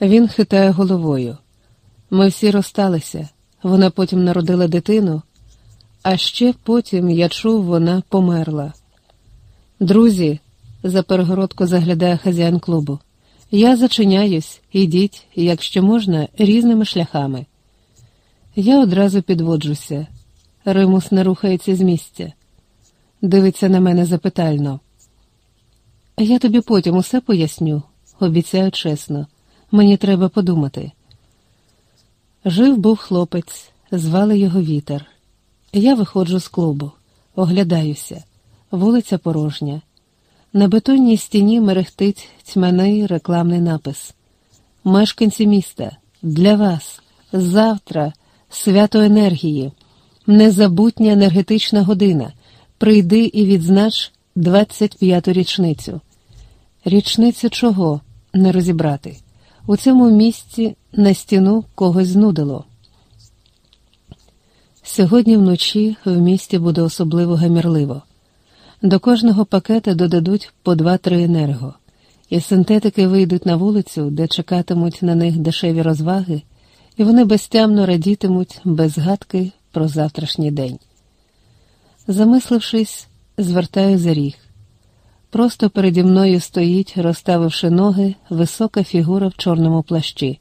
Він хитає головою. Ми всі розсталися. Вона потім народила дитину, а ще потім я чув, вона померла. Друзі, за перегородку заглядає хазяїн клубу. Я зачиняюсь, ідіть, якщо можна, різними шляхами. Я одразу підводжуся. Римус не рухається з місця. Дивиться на мене запитально. Я тобі потім усе поясню, обіцяю чесно. Мені треба подумати. Жив був хлопець, звали його вітер. Я виходжу з клубу, оглядаюся, вулиця порожня. На бетонній стіні мерехтить тьмяний рекламний напис. Мешканці міста, для вас, завтра, свято енергії, незабутня енергетична година. Прийди і відзнач 25-ту річницю. Річницю чого не розібрати? У цьому місці на стіну когось знудило. Сьогодні вночі в місті буде особливо гамірливо. До кожного пакета додадуть по 2-3 енерго, і синтетики вийдуть на вулицю, де чекатимуть на них дешеві розваги, і вони безтямно радітимуть без згадки про завтрашній день. Замислившись, звертаю за ріг. Просто переді мною стоїть, розставивши ноги, висока фігура в чорному плащі.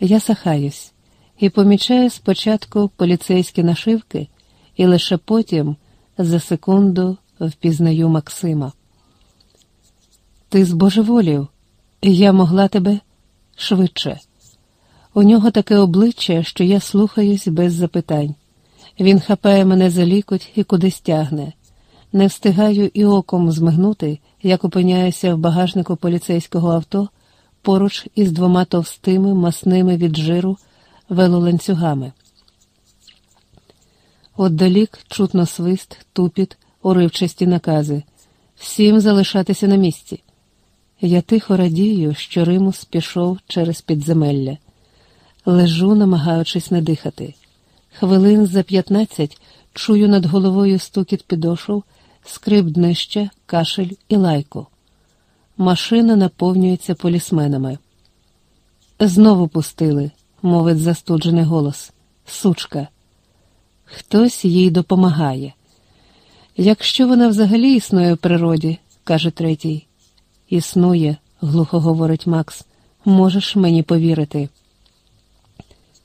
Я сахаюсь і помічаю спочатку поліцейські нашивки, і лише потім, за секунду, впізнаю Максима. Ти збожеволів, я могла тебе швидше. У нього таке обличчя, що я слухаюсь без запитань. Він хапає мене за лікоть і кудись тягне. Не встигаю і оком змигнути, як опиняюся в багажнику поліцейського авто поруч із двома товстими, масними від жиру велоланцюгами. Отдалік чутно свист, тупіт, уривчасті накази всім залишатися на місці. Я тихо радію, що Римус пішов через підземелля. Лежу, намагаючись не дихати. Хвилин за п'ятнадцять чую над головою стукіт підошов, скрип днища, кашель і лайку. Машина наповнюється полісменами. Знову пустили, мовить застуджений голос. Сучка. Хтось їй допомагає. Якщо вона взагалі існує в природі, каже третій. Існує, глухо говорить Макс, можеш мені повірити.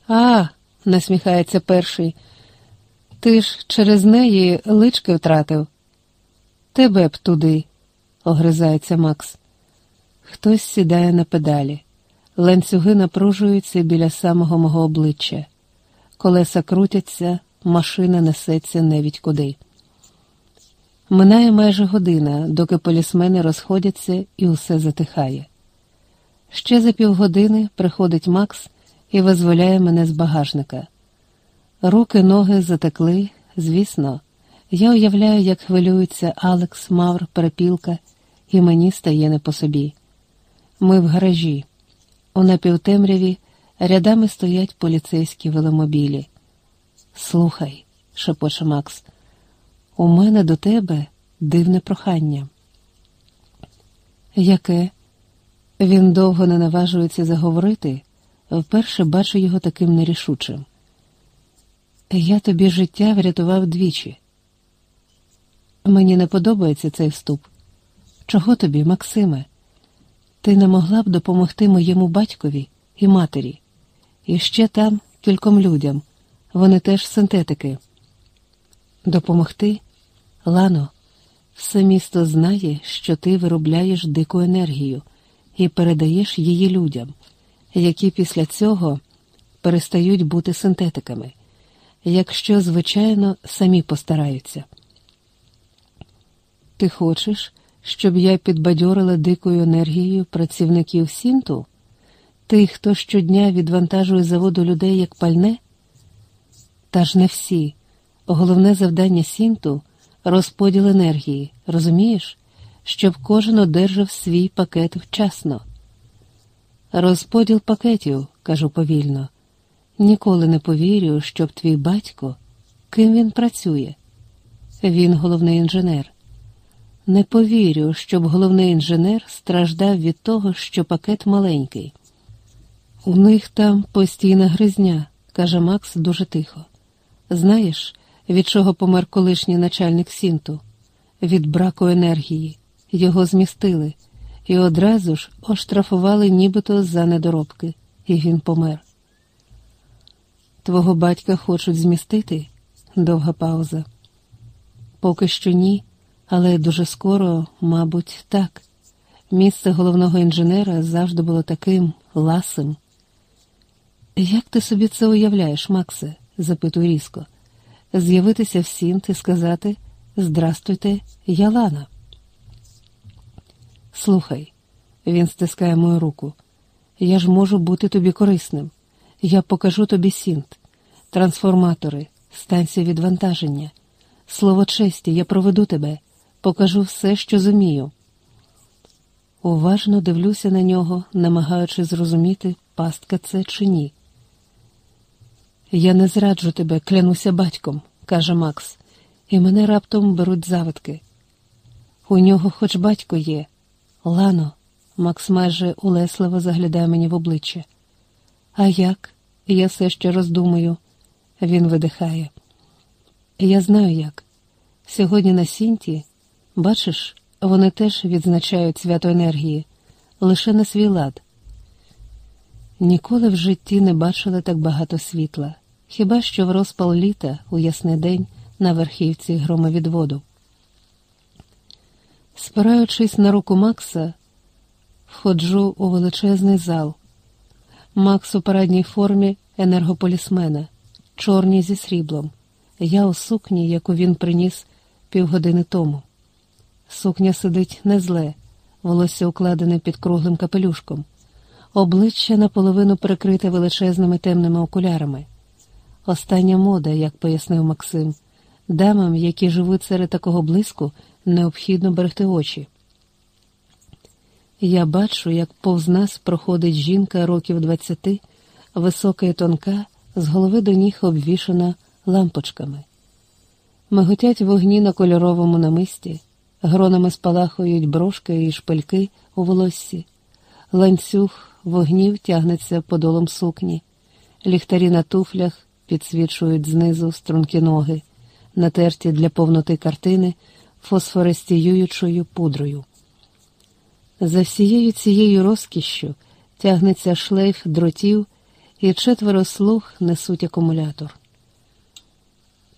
А, насміхається перший. Ти ж через неї лички втратив. Тебе б туди, огризається Макс. Хтось сідає на педалі. Ланцюги напружуються біля самого мого обличчя. Колеса крутяться, машина несеться невідь куди. Минає майже година, доки полісмени розходяться і усе затихає. Ще за півгодини приходить Макс і визволяє мене з багажника. Руки, ноги затекли, звісно, я уявляю, як хвилюється Алекс, Мавр, перепілка, і мені стає не по собі. Ми в гаражі. У напівтемряві рядами стоять поліцейські веломобілі. Слухай, шепоче Макс, у мене до тебе дивне прохання. Яке? Він довго не наважується заговорити, вперше бачу його таким нерішучим. Я тобі життя врятував двічі. Мені не подобається цей вступ. Чого тобі, Максиме? Ти не могла б допомогти моєму батькові і матері, і ще там кільком людям. Вони теж синтетики. Допомогти? Лано, все місто знає, що ти виробляєш дику енергію і передаєш її людям, які після цього перестають бути синтетиками, якщо, звичайно, самі постараються. Ти хочеш, щоб я підбадьорила дикою енергією працівників Сінту? Тих, хто щодня відвантажує заводу людей як пальне? Та ж не всі. Головне завдання Сінту розподіл енергії, розумієш, щоб кожен одержав свій пакет вчасно. Розподіл пакетів, кажу повільно, ніколи не повірю, щоб твій батько, ким він працює. Він головний інженер. Не повірю, щоб головний інженер страждав від того, що пакет маленький. У них там постійна гризня, каже Макс дуже тихо. Знаєш, від чого помер колишній начальник Сінту? Від браку енергії. Його змістили і одразу ж оштрафували нібито за недоробки, і він помер. Твого батька хочуть змістити? Довга пауза. Поки що ні, але дуже скоро, мабуть, так. Місце головного інженера завжди було таким ласим. Як ти собі це уявляєш, Максе? запитує різко. З'явитися в Сінт і сказати Здрастуйте, я Лана. Слухай, він стискає мою руку. Я ж можу бути тобі корисним. Я покажу тобі Сінт, трансформатори, станція відвантаження. Слово честі, я проведу тебе, покажу все, що зумію. Уважно дивлюся на нього, намагаючись зрозуміти, пастка це чи ні. Я не зраджу тебе, клянуся батьком, каже Макс, і мене раптом беруть завитки. У нього хоч батько є. Лано, Макс майже улесливо заглядає мені в обличчя. А як? Я все ще роздумую. Він видихає. Я знаю як. Сьогодні на Сінті, бачиш, вони теж відзначають свято енергії, лише на свій лад. Ніколи в житті не бачили так багато світла, хіба що в розпал літа у ясний день на верхівці громовідводу. Спираючись на руку Макса, входжу у величезний зал. Макс у парадній формі енергополісмена, чорній зі сріблом. Я у сукні, яку він приніс півгодини тому. Сукня сидить не зле, волосся укладене під круглим капелюшком, обличчя наполовину прикрите величезними темними окулярами. Остання мода, як пояснив Максим, дамам, які живуть серед такого блиску, необхідно берегти очі. Я бачу, як повз нас проходить жінка років двадцяти, висока і тонка, з голови до ніг обвішана лампочками. Миготять вогні на кольоровому намисті, гронами спалахують брошки і шпильки у волоссі, ланцюг вогнів тягнеться подолом сукні, ліхтарі на туфлях підсвічують знизу стрункі ноги, натерті для повноти картини фосфорестіюючою пудрою. За всією цією розкішшю тягнеться шлейф дротів, і четверо слуг несуть акумулятор.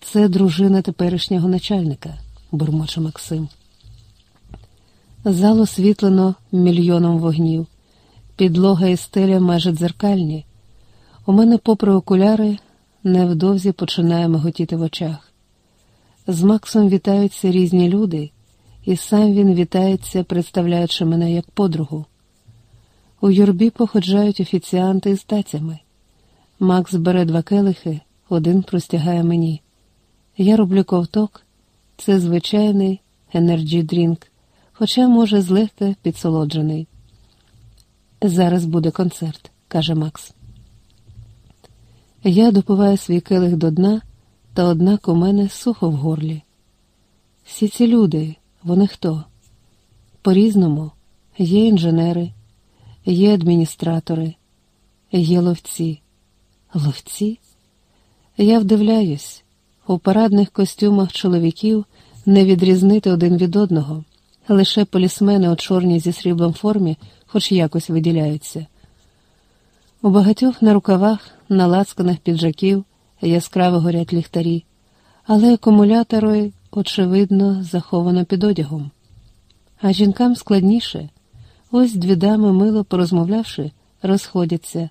Це дружина теперішнього начальника, бурмоче Максим. Зал освітлено мільйоном вогнів, підлога і стеля майже дзеркальні. У мене, попри окуляри, невдовзі починає миготіти в очах. З Максом вітаються різні люди, і сам він вітається, представляючи мене як подругу. У юрбі походжають офіціанти з тацями. Макс бере два келихи, один простягає мені. Я роблю ковток, це звичайний energy drink, хоча, може, злегка підсолоджений. Зараз буде концерт, каже Макс. Я допиваю свій келих до дна, та однак у мене сухо в горлі. Всі ці люди, вони хто? По-різному є інженери, є адміністратори, є ловці. Ловці? Я вдивляюсь, у парадних костюмах чоловіків не відрізнити один від одного, лише полісмени у чорній зі сріблом формі хоч якось виділяються. У багатьох на рукавах, на лацканах піджаків яскраво горять ліхтарі, але акумулятори, очевидно, заховано під одягом. А жінкам складніше. Ось дві дами, мило порозмовлявши, розходяться,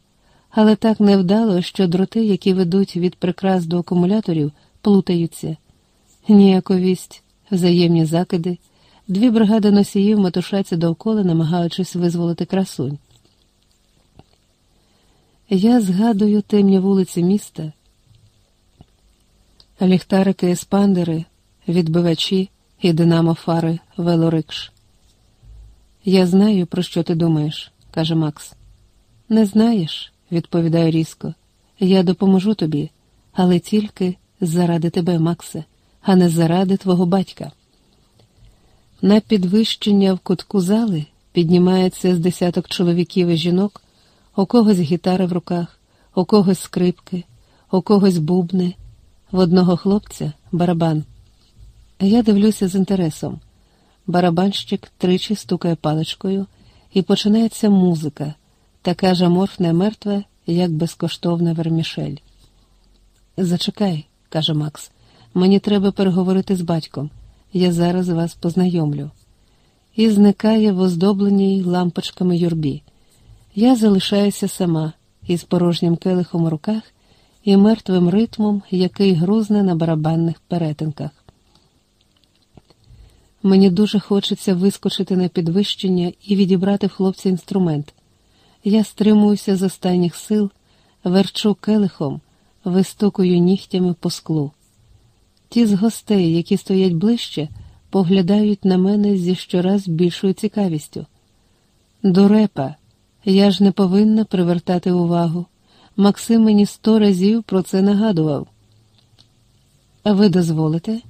але так невдало, що дроти, які ведуть від прикрас до акумуляторів, плутаються. Ніяковість, взаємні закиди, дві бригади носіїв метушаться довкола, намагаючись визволити красунь. Я згадую темні вулиці міста, ліхтарики, еспандери, відбивачі і динамофари велорикш. Я знаю, про що ти думаєш, каже Макс. Не знаєш, відповідаю різко. Я допоможу тобі, але тільки заради тебе, Максе, а не заради твого батька. На підвищення в кутку зали піднімається з десяток чоловіків і жінок У когось гітара в руках, у когось скрипки, у когось бубни, в одного хлопця барабан. Я дивлюся з інтересом. Барабанщик тричі стукає паличкою, і починається музика, така ж аморфна і мертва, як безкоштовна вермішель. Зачекай, каже Макс, мені треба переговорити з батьком. Я зараз вас познайомлю. І зникає в оздобленій лампочками юрбі. Я залишаюся сама із порожнім келихом у руках і мертвим ритмом, який грузне на барабанних перетинках. Мені дуже хочеться вискочити на підвищення і відібрати в хлопця інструмент. Я стримуюся з останніх сил, верчу келихом, вистукую нігтями по склу. Ті з гостей, які стоять ближче, поглядають на мене зі щораз більшою цікавістю. Дурепа, я ж не повинна привертати увагу. Максим мені сто разів про це нагадував. А ви дозволите?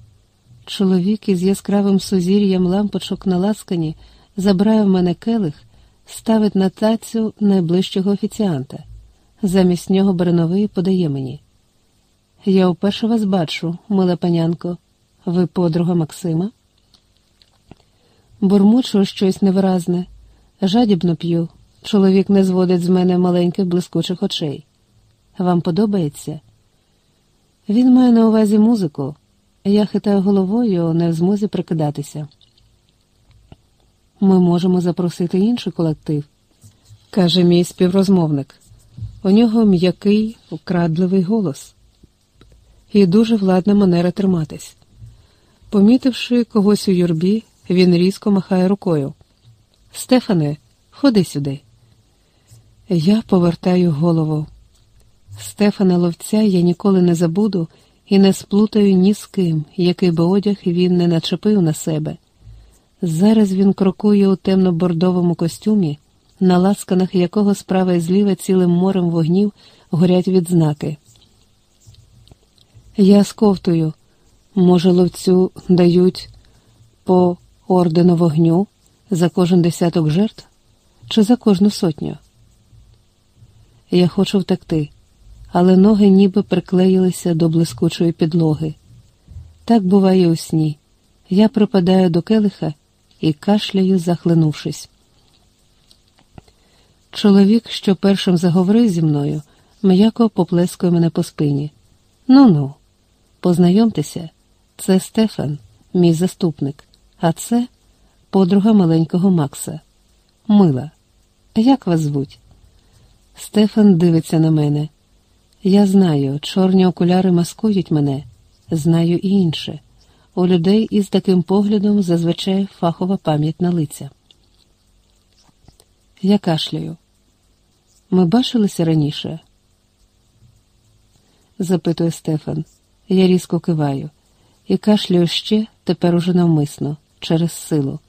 Чоловік із яскравим сузір'ям лампочок на ласкані забирає в мене келих, ставить на тацю найближчого офіціанта. Замість нього Берновий подає мені. Я вперше вас бачу, мила панянко. Ви подруга Максима? Бурмучу щось невиразне, жадібно п'ю. Чоловік не зводить з мене маленьких блискучих очей. Вам подобається? Він має на увазі музику. Я хитаю головою, не в змозі прикидатися. Ми можемо запросити інший колектив, каже мій співрозмовник. У нього м'який, вкрадливий голос і дуже владна манера триматись. Помітивши когось у юрбі, він різко махає рукою. Стефане, ходи сюди. Я повертаю голову. Стефана ловця я ніколи не забуду і не сплутаю ні з ким, який би одяг він не начепив на себе. Зараз він крокує у темно-бордовому костюмі, на ласканах якого справа і зліва цілим морем вогнів горять відзнаки. Я сковтую, може, ловцю дають по ордену вогню за кожен десяток жертв чи за кожну сотню. Я хочу втекти але ноги ніби приклеїлися до блискучої підлоги. Так буває у сні. Я припадаю до келиха і кашляю, захлинувшись. Чоловік, що першим заговорив зі мною, м'яко поплескує мене по спині. Ну ну, познайомтеся, це Стефан, мій заступник, а це подруга маленького Макса. Мила. Як вас звуть? Стефан дивиться на мене. Я знаю, чорні окуляри маскують мене, знаю і інше. У людей із таким поглядом зазвичай фахова пам'ять на лиця. Я кашляю. Ми бачилися раніше? запитує Стефан. Я різко киваю і кашляю ще тепер уже навмисно, через силу.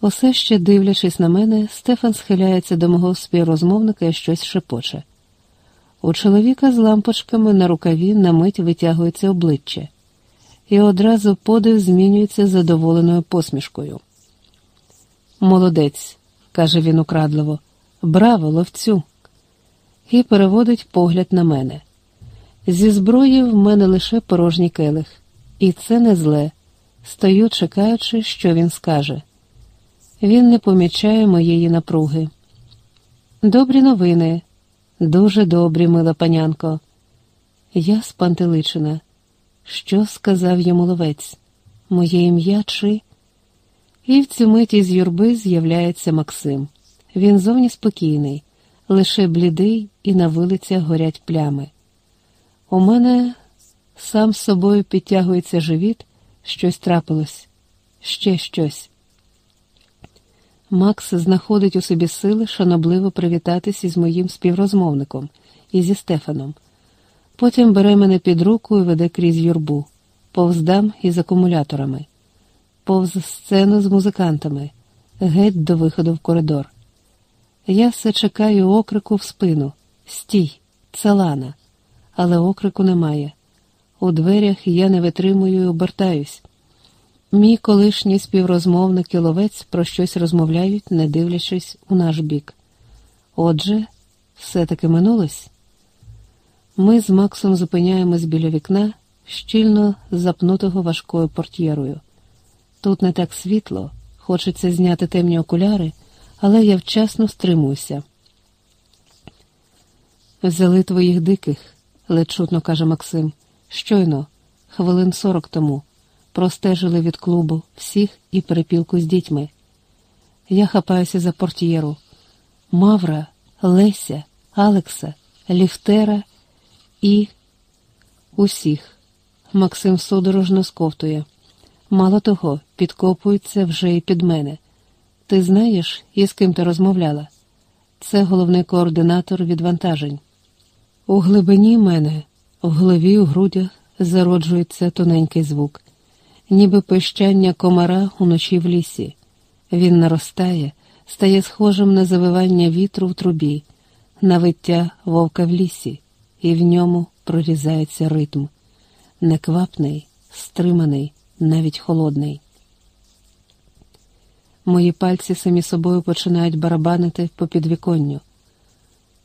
Усе ще дивлячись на мене, Стефан схиляється до мого співрозмовника і щось шепоче. У чоловіка з лампочками на рукаві на мить витягується обличчя, і одразу подив змінюється задоволеною посмішкою. Молодець, каже він украдливо, браво, ловцю! І переводить погляд на мене. Зі зброї в мене лише порожній келих, і це не зле. Стою, чекаючи, що він скаже. Він не помічає моєї напруги. Добрі новини. Дуже добрі, мила панянко. Я спантеличена. Що сказав йому ловець? Моє ім'я чи? І в цю миті з юрби з'являється Максим. Він зовні спокійний, лише блідий і на вилицях горять плями. У мене сам з собою підтягується живіт, щось трапилось, ще щось. Макс знаходить у собі сили шанобливо привітатись із моїм співрозмовником і зі Стефаном. Потім бере мене під руку і веде крізь юрбу, повз дам із акумуляторами, повз сцену з музикантами, геть до виходу в коридор. Я все чекаю окрику в спину Стій, це Лана, але окрику немає. У дверях я не витримую і обертаюсь. Мій колишній співрозмовник і ловець про щось розмовляють, не дивлячись у наш бік. Отже, все-таки минулось? Ми з Максом зупиняємось біля вікна, щільно запнутого важкою портьєрою. Тут не так світло, хочеться зняти темні окуляри, але я вчасно стримуюся. Взяли твоїх диких, ледь чутно каже Максим. Щойно, хвилин сорок тому, простежили від клубу всіх і перепілку з дітьми. Я хапаюся за портьєру. Мавра, Леся, Алекса, Ліфтера і усіх. Максим судорожно сковтує. Мало того, підкопується вже і під мене. Ти знаєш, із ким ти розмовляла? Це головний координатор відвантажень. У глибині мене, в голові, у грудях зароджується тоненький звук, ніби пищання комара уночі в лісі. Він наростає, стає схожим на завивання вітру в трубі, на виття вовка в лісі, і в ньому прорізається ритм. Неквапний, стриманий, навіть холодний. Мої пальці самі собою починають барабанити по підвіконню.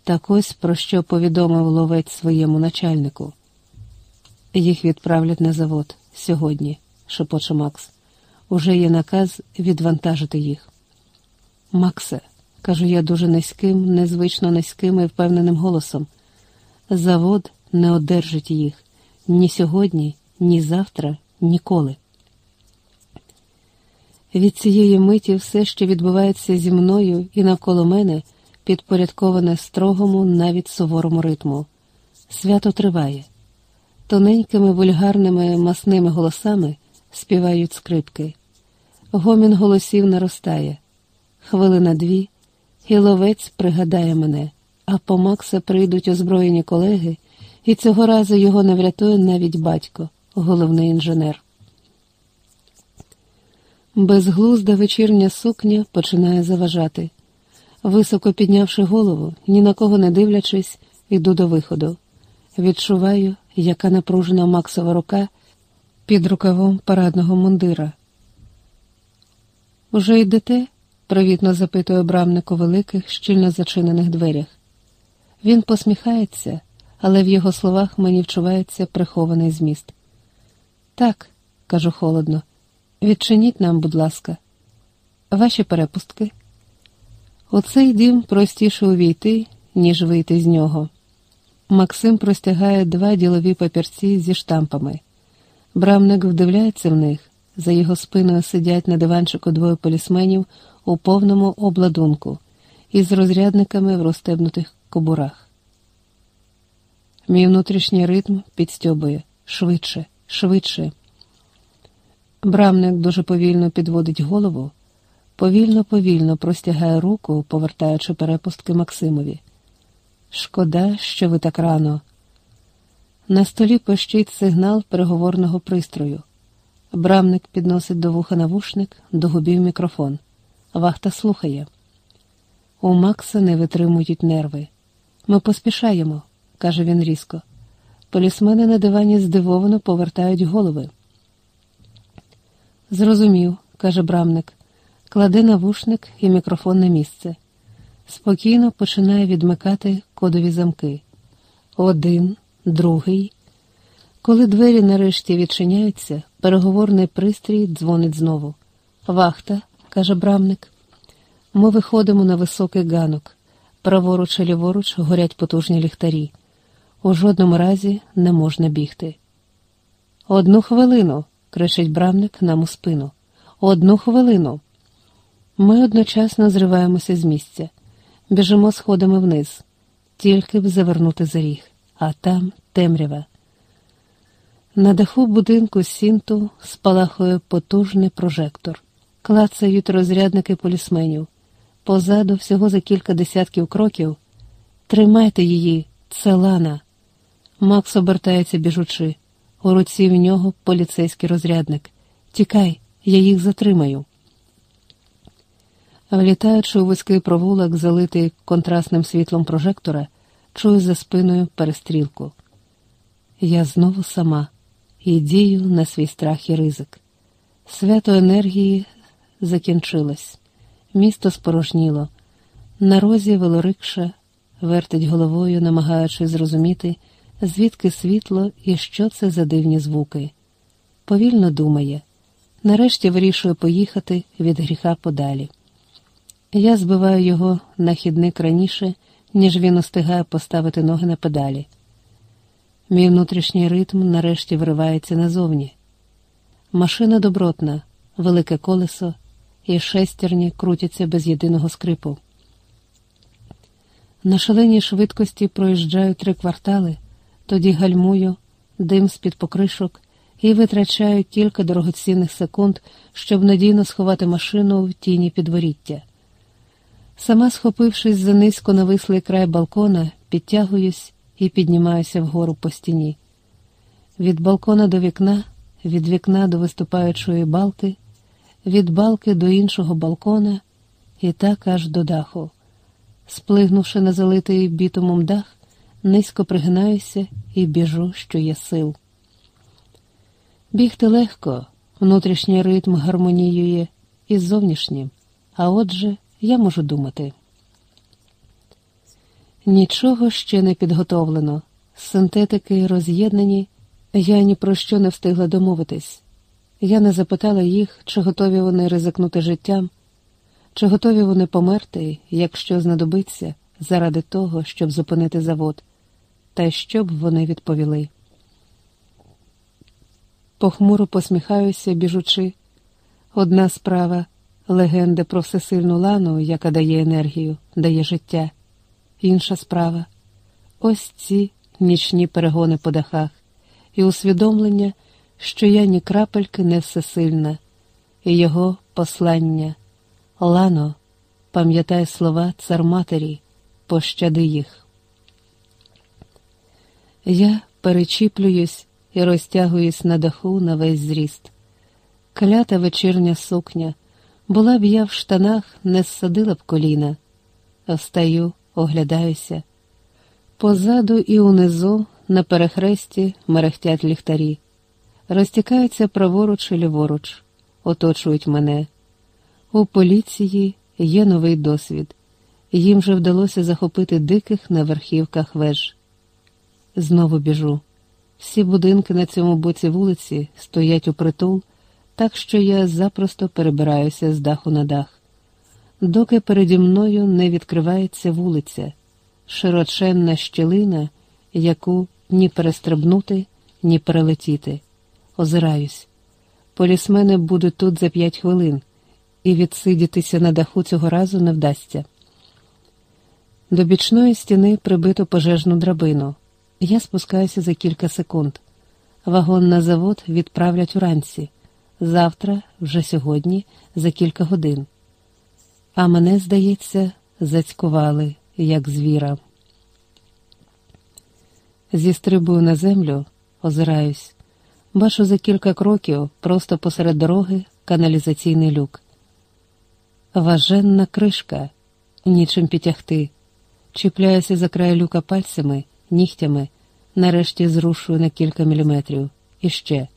Так ось про що повідомив ловець своєму начальнику. Їх відправлять на завод сьогодні, шепоче Макс. Уже є наказ відвантажити їх. Максе, кажу я дуже низьким, незвично низьким і впевненим голосом. Завод не одержить їх ні сьогодні, ні завтра, ніколи. Від цієї миті все, що відбувається зі мною і навколо мене, підпорядковане строгому, навіть суворому ритму. Свято триває. Тоненькими вульгарними масними голосами співають скрипки. Гомін голосів наростає. Хвилина дві, і ловець пригадає мене, а по Макса прийдуть озброєні колеги, і цього разу його не врятує навіть батько, головний інженер. Безглузда вечірня сукня починає заважати. Високо піднявши голову, ні на кого не дивлячись, йду до виходу. Відчуваю, яка напружена Максова рука під рукавом парадного мундира. Уже йдете? привітно запитує брамник у великих, щільно зачинених дверях. Він посміхається, але в його словах мені вчувається прихований зміст. Так, кажу холодно, відчиніть нам, будь ласка, ваші перепустки. У цей дім простіше увійти, ніж вийти з нього. Максим простягає два ділові папірці зі штампами. Брамник вдивляється в них. За його спиною сидять на диванчику двоє полісменів у повному обладунку із розрядниками в розстебнутих кобурах. Мій внутрішній ритм підстьобує швидше, швидше. Брамник дуже повільно підводить голову, повільно, повільно простягає руку, повертаючи перепустки Максимові. Шкода, що ви так рано. На столі пощить сигнал переговорного пристрою. Брамник підносить до вуха навушник, до губів мікрофон. Вахта слухає. У Макса не витримують нерви. Ми поспішаємо, каже він різко. Полісмени на дивані здивовано повертають голови. Зрозумів, каже брамник, кладе навушник і мікрофон на місце. Спокійно починає відмикати кодові замки. Один, другий. Коли двері нарешті відчиняються, переговорний пристрій дзвонить знову. Вахта, каже брамник. Ми виходимо на високий ганок. Праворуч і ліворуч горять потужні ліхтарі. У жодному разі не можна бігти. Одну хвилину. кричить брамник нам у спину. Одну хвилину. Ми одночасно зриваємося з місця, біжимо сходами вниз, тільки б завернути за ріг, а там темрява. На даху будинку Сінту спалахує потужний прожектор, клацають розрядники полісменів. Позаду, всього за кілька десятків кроків. Тримайте її, це Лана. Макс обертається біжучи. У руці в нього поліцейський розрядник. Тікай, я їх затримаю. Влітаючи у вузький провулок, залитий контрастним світлом прожектора, чую за спиною перестрілку. Я знову сама і дію на свій страх і ризик. Свято енергії закінчилось, місто спорожніло, на розі велорикша, вертить головою, намагаючись зрозуміти, звідки світло і що це за дивні звуки. Повільно думає, нарешті вирішує поїхати від гріха подалі. Я збиваю його на хідник раніше, ніж він устигає поставити ноги на педалі. Мій внутрішній ритм нарешті виривається назовні. Машина добротна, велике колесо і шестерні крутяться без єдиного скрипу. На шаленій швидкості проїжджаю три квартали, тоді гальмую, дим з-під покришок і витрачаю кілька дорогоцінних секунд, щоб надійно сховати машину в тіні підворіття. Сама, схопившись за низько навислий край балкона, підтягуюсь і піднімаюся вгору по стіні. Від балкона до вікна, від вікна до виступаючої балки, від балки до іншого балкона і так аж до даху. Сплигнувши на залитий бітумом дах, низько пригинаюся і біжу, що є сил. Бігти легко, внутрішній ритм гармоніює із зовнішнім, а отже, я можу думати. Нічого ще не підготовлено, синтетики роз'єднані, я ні про що не встигла домовитись. Я не запитала їх, чи готові вони ризикнути життям, чи готові вони померти, якщо знадобиться, заради того, щоб зупинити завод, та що б вони відповіли. Похмуро посміхаюся, біжучи. Одна справа легенди про всесильну лану, яка дає енергію, дає життя. Інша справа ось ці нічні перегони по дахах, і усвідомлення, що я ні крапельки не всесильна, і його послання. Лано, пам'ятай слова цар матері, пощади їх. Я перечіплююсь і розтягуюсь на даху на весь зріст. Клята вечірня сукня, була б я в штанах, не ссадила б коліна. Встаю, оглядаюся. Позаду і унизу на перехресті мерехтять ліхтарі, розтікаються праворуч і ліворуч, оточують мене. У поліції є новий досвід, їм вже вдалося захопити диких на верхівках веж. Знову біжу. Всі будинки на цьому боці вулиці стоять у притул, так що я запросто перебираюся з даху на дах. Доки переді мною не відкривається вулиця, широченна щілина, яку ні перестрибнути, ні перелетіти. Озираюсь. Полісмени будуть тут за п'ять хвилин, і відсидітися на даху цього разу не вдасться. До бічної стіни прибито пожежну драбину. Я спускаюся за кілька секунд. Вагон на завод відправлять уранці. Завтра, вже сьогодні, за кілька годин. А мене, здається, зацькували, як звіра. Зістрибую на землю, озираюсь, бачу за кілька кроків просто посеред дороги каналізаційний люк. Важенна кришка, нічим підтягти. Чіпляюся за край люка пальцями нігтями, нарешті зрушую на кілька міліметрів. І ще.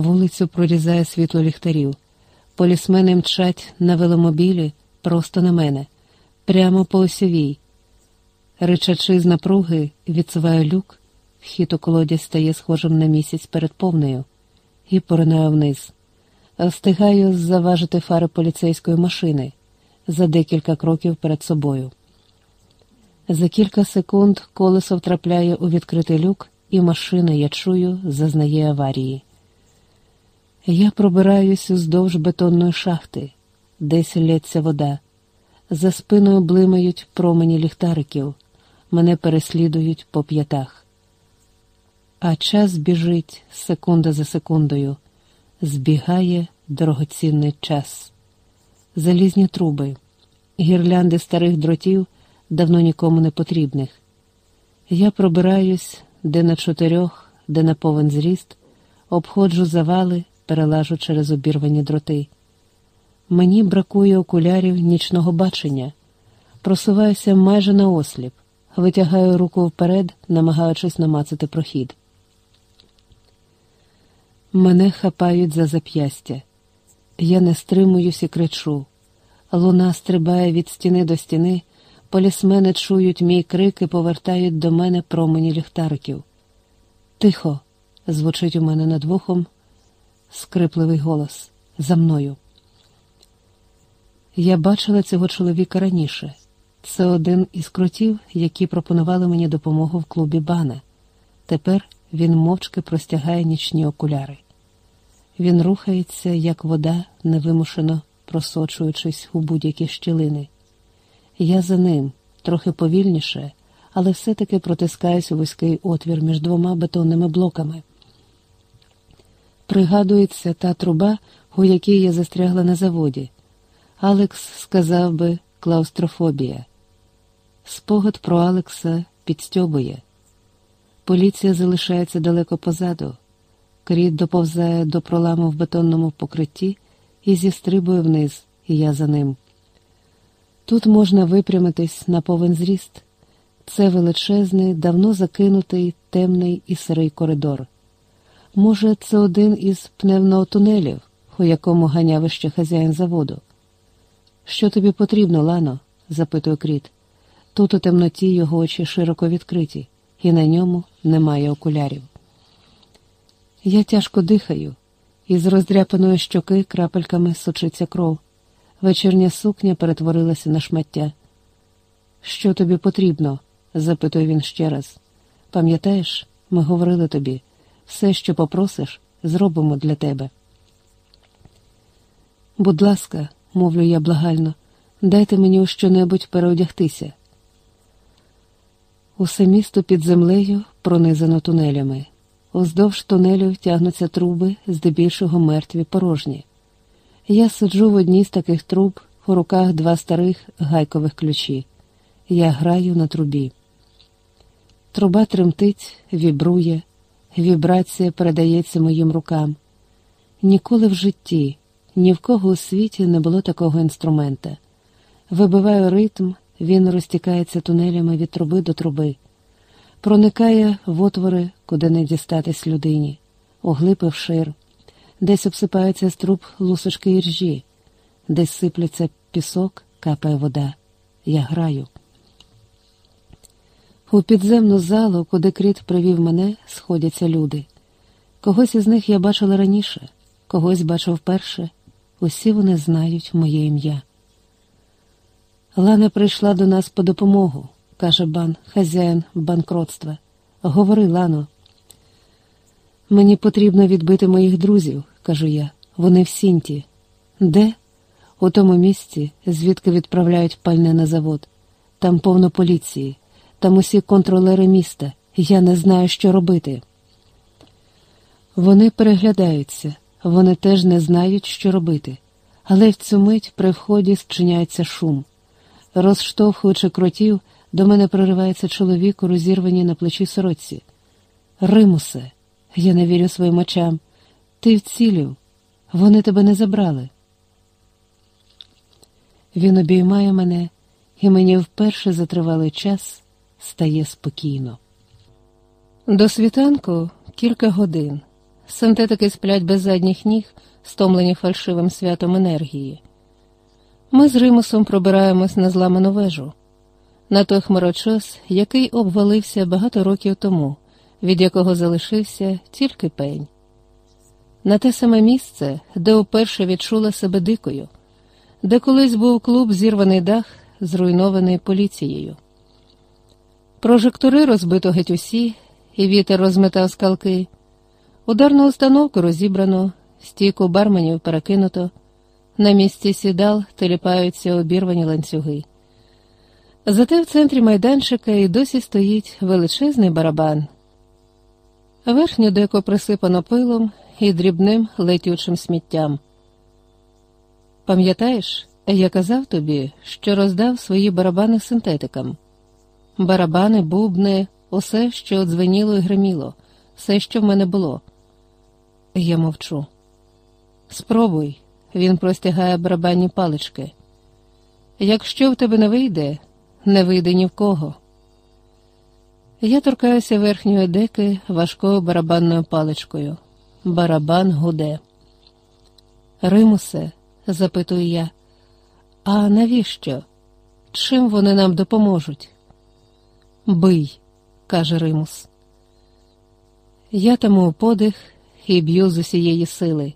Вулицю прорізає світло ліхтарів. Полісмени мчать на веломобілі просто на мене, прямо по осьовій. Ричачи з напруги, відсуваю люк, вхід у колодязь стає схожим на місяць перед повнею, і поринаю вниз. Встигаю заважити фари поліцейської машини за декілька кроків перед собою. За кілька секунд колесо втрапляє у відкритий люк, і машина, я чую, зазнає аварії. Я пробираюсь уздовж бетонної шахти, десь лється вода. За спиною блимають промені ліхтариків, мене переслідують по п'ятах. А час біжить секунда за секундою, збігає дорогоцінний час. Залізні труби, гірлянди старих дротів давно нікому не потрібних. Я пробираюсь де на чотирьох, де на повен зріст, обходжу завали, перелажу через обірвані дроти. Мені бракує окулярів нічного бачення, просуваюся майже на осліп, витягаю руку вперед, намагаючись намацати прохід. Мене хапають за зап'ястя. Я не стримуюсь і кричу. Луна стрибає від стіни до стіни Полісмени чують мій крик і повертають до мене промені ліхтариків. Тихо, звучить у мене над вухом скрипливий голос за мною. Я бачила цього чоловіка раніше. Це один із крутів, які пропонували мені допомогу в клубі Бана. Тепер він мовчки простягає нічні окуляри. Він рухається, як вода, невимушено просочуючись у будь-які щілини. Я за ним, трохи повільніше, але все-таки протискаюсь у вузький отвір між двома бетонними блоками. Пригадується та труба, у якій я застрягла на заводі. Алекс сказав би клаустрофобія. Спогад про Алекса підстьобує. Поліція залишається далеко позаду. Кріт доповзає до проламу в бетонному покритті і зістрибує вниз, і я за ним. Тут можна випрямитись на повен зріст. Це величезний, давно закинутий, темний і сирий коридор. Може, це один із пневмотунелів, у якому ганяв іще хазяїн заводу. Що тобі потрібно, Лано? запитує Кріт. Тут у темноті його очі широко відкриті, і на ньому немає окулярів. Я тяжко дихаю, і з роздряпаної щоки крапельками сочиться кров. Вечірня сукня перетворилася на шмаття. Що тобі потрібно? запитує він ще раз. Пам'ятаєш, ми говорили тобі, все, що попросиш, зробимо для тебе. Будь ласка, мовлю я благально, дайте мені у що-небудь переодягтися. Усе місто під землею пронизано тунелями. Уздовж тунелю тягнуться труби, здебільшого мертві порожні. Я сиджу в одній з таких труб, у руках два старих гайкових ключі. Я граю на трубі. Труба тремтить, вібрує, вібрація передається моїм рукам. Ніколи в житті, ні в кого у світі не було такого інструмента. Вибиваю ритм, він розтікається тунелями від труби до труби, проникає в отвори, куди не дістатись людині, оглипив шир, десь обсипаються з труб лусочки іржі, десь сипляться пісок, капає вода. Я граю. У підземну залу, куди кріт привів мене, сходяться люди. Когось із них я бачила раніше, когось бачив вперше. Усі вони знають моє ім'я. Лана прийшла до нас по допомогу, каже бан, хазяїн банкротства. Говори, Лано. Мені потрібно відбити моїх друзів, кажу я. Вони в Сінті. Де? У тому місці, звідки відправляють пальне на завод. Там повно поліції, там усі контролери міста. Я не знаю, що робити. Вони переглядаються, вони теж не знають, що робити. Але в цю мить при вході зчиняється шум. Розштовхуючи кротів, до мене проривається чоловік у розірваній на плечі сорочці. Римусе, я не вірю своїм очам. Ти вцілів, вони тебе не забрали. Він обіймає мене, і мені вперше за тривалий час стає спокійно. До світанку кілька годин. Синтетики сплять без задніх ніг, стомлені фальшивим святом енергії. Ми з Римусом пробираємось на зламану вежу, на той хмарочос, який обвалився багато років тому, від якого залишився тільки пень, на те саме місце, де вперше відчула себе дикою, де колись був клуб зірваний дах, зруйнований поліцією. Прожектори розбито геть усі, і вітер розметав скалки, ударну установку розібрано, стійку барменів перекинуто. На місці сідал теліпаються обірвані ланцюги. Зате в центрі майданчика і досі стоїть величезний барабан. Верхню деко присипано пилом і дрібним летючим сміттям. Пам'ятаєш, я казав тобі, що роздав свої барабани синтетикам. Барабани, бубни, усе, що дзвеніло і гриміло, все, що в мене було. Я мовчу. Спробуй. Він простягає барабанні палички. Якщо в тебе не вийде, не вийде ні в кого. Я торкаюся верхньої деки важкою барабанною паличкою. Барабан гуде. Римусе, запитую я, а навіщо? Чим вони нам допоможуть? Бий, каже Римус. Я тому подих і б'ю з усієї сили.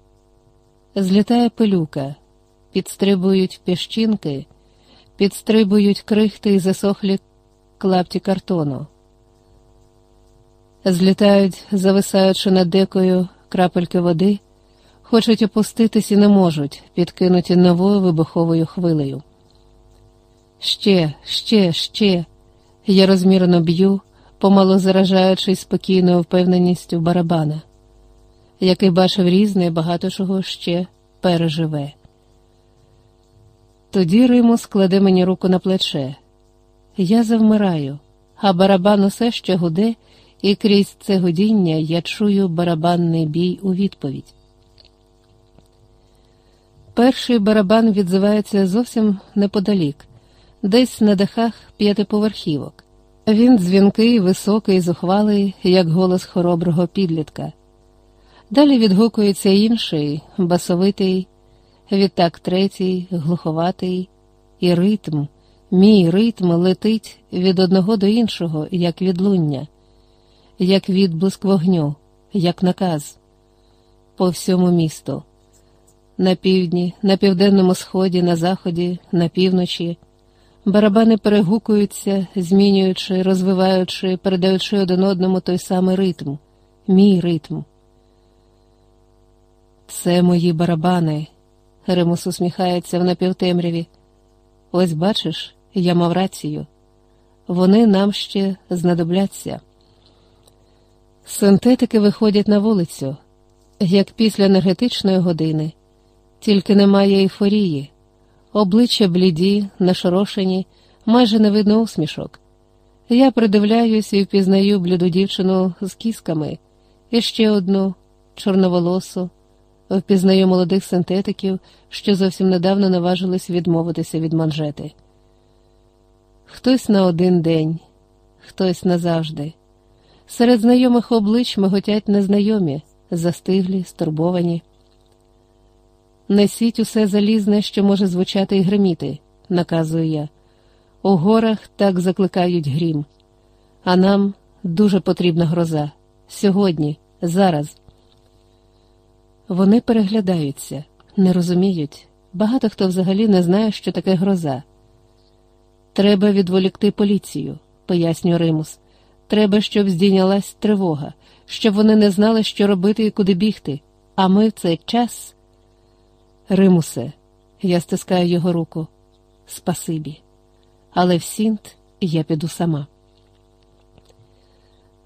Злітає пилюка, підстрибують піщинки, підстрибують крихти і засохлі клапті картону. Злітають, зависаючи над декою крапельки води, хочуть опуститись і не можуть, підкинуті новою вибуховою хвилею. Ще, ще, ще. Я розмірно б'ю, помало заражаючись спокійною впевненістю барабана, який бачив різне і багато чого ще переживе. Тоді Риму складе мені руку на плече. Я завмираю, а барабан усе ще гуде, і крізь це гудіння я чую барабанний бій у відповідь. Перший барабан відзивається зовсім неподалік, десь на дахах п'ятиповерхівок. Він дзвінкий, високий, зухвалий, як голос хороброго підлітка. Далі відгукується інший, басовитий, відтак третій, глуховатий, і ритм, мій ритм летить від одного до іншого, як відлуння, як відблиск вогню, як наказ по всьому місту. На півдні, на південному сході, на заході, на півночі. Барабани перегукуються, змінюючи, розвиваючи, передаючи один одному той самий ритм, мій ритм. Це мої барабани, Римус усміхається в напівтемряві. Ось бачиш, я мав рацію. Вони нам ще знадобляться. Синтетики виходять на вулицю, як після енергетичної години, тільки немає ейфорії, обличчя бліді, нашорошені, майже не видно усмішок. Я придивляюсь і впізнаю бліду дівчину з кісками, і ще одну чорноволосу, впізнаю молодих синтетиків, що зовсім недавно наважились відмовитися від манжети. Хтось на один день, хтось назавжди. Серед знайомих облич миготять незнайомі, застиглі, стурбовані. Несіть усе залізне, що може звучати і гриміти, наказую я. У горах так закликають грім, а нам дуже потрібна гроза. Сьогодні, зараз. Вони переглядаються, не розуміють. Багато хто взагалі не знає, що таке гроза. Треба відволікти поліцію, пояснює Римус. Треба, щоб здійнялась тривога, щоб вони не знали, що робити і куди бігти. А ми в цей час. Римусе, я стискаю його руку. Спасибі. Але в Сінт я піду сама.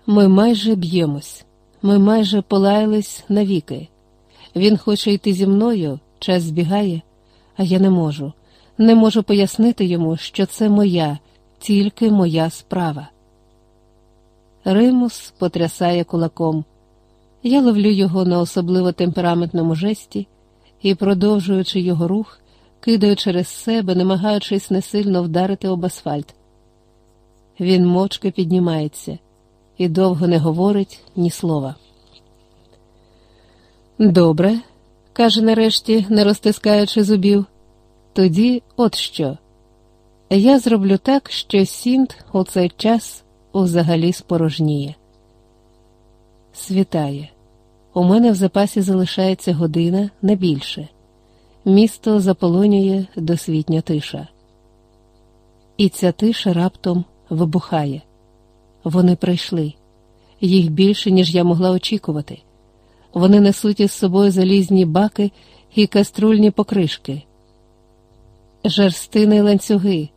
Ми майже б'ємось, ми майже полаялись навіки. Він хоче йти зі мною, час збігає, а я не можу, не можу пояснити йому, що це моя, тільки моя справа. Римус потрясає кулаком. Я ловлю його на особливо темпераментному жесті і, продовжуючи його рух, кидаю через себе, намагаючись несильно вдарити об асфальт. Він мовчки піднімається і довго не говорить ні слова. Добре, каже нарешті, не розтискаючи зубів. Тоді от що. Я зроблю так, що Сінт у цей час узагалі спорожніє. Світає. У мене в запасі залишається година не більше. Місто заполонює досвітня тиша. І ця тиша раптом вибухає. Вони прийшли, їх більше, ніж я могла очікувати. Вони несуть із собою залізні баки і каструльні покришки, жерстини й ланцюги,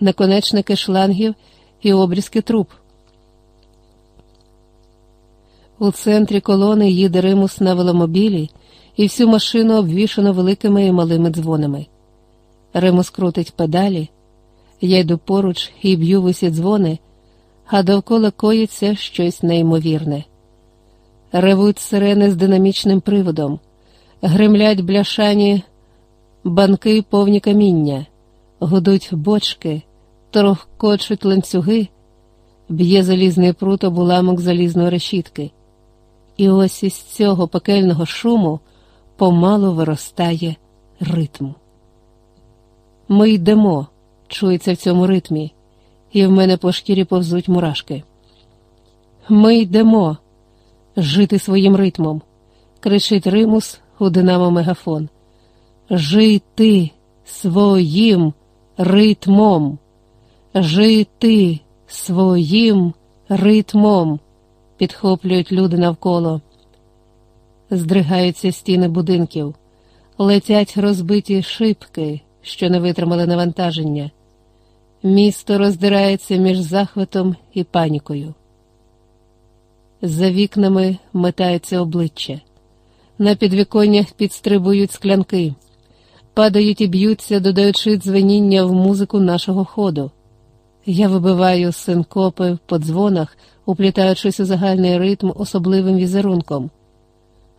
наконечники шлангів і обрізки труб. У центрі колони їде римус на веломобілі, і всю машину обвішано великими і малими дзвонами. Римус крутить педалі, я йду поруч і б'ю в усі дзвони, а довкола коїться щось неймовірне. Ревуть сирени з динамічним приводом, гремлять бляшані банки повні каміння, гудуть бочки, торохкочуть ланцюги, б'є залізний прут об уламок залізної решітки. І ось із цього пекельного шуму помалу виростає ритм. Ми йдемо, чується в цьому ритмі, і в мене по шкірі повзуть мурашки. Ми йдемо жити своїм ритмом, кричить Римус у динамо мегафон. Жити своїм ритмом, жити своїм ритмом, підхоплюють люди навколо. Здригаються стіни будинків, летять розбиті шибки, що не витримали навантаження. Місто роздирається між захватом і панікою. За вікнами метається обличчя, на підвіконнях підстрибують склянки, падають і б'ються, додаючи дзвеніння в музику нашого ходу. Я вибиваю синкопи в подзвонах, уплітаючись у загальний ритм особливим візерунком.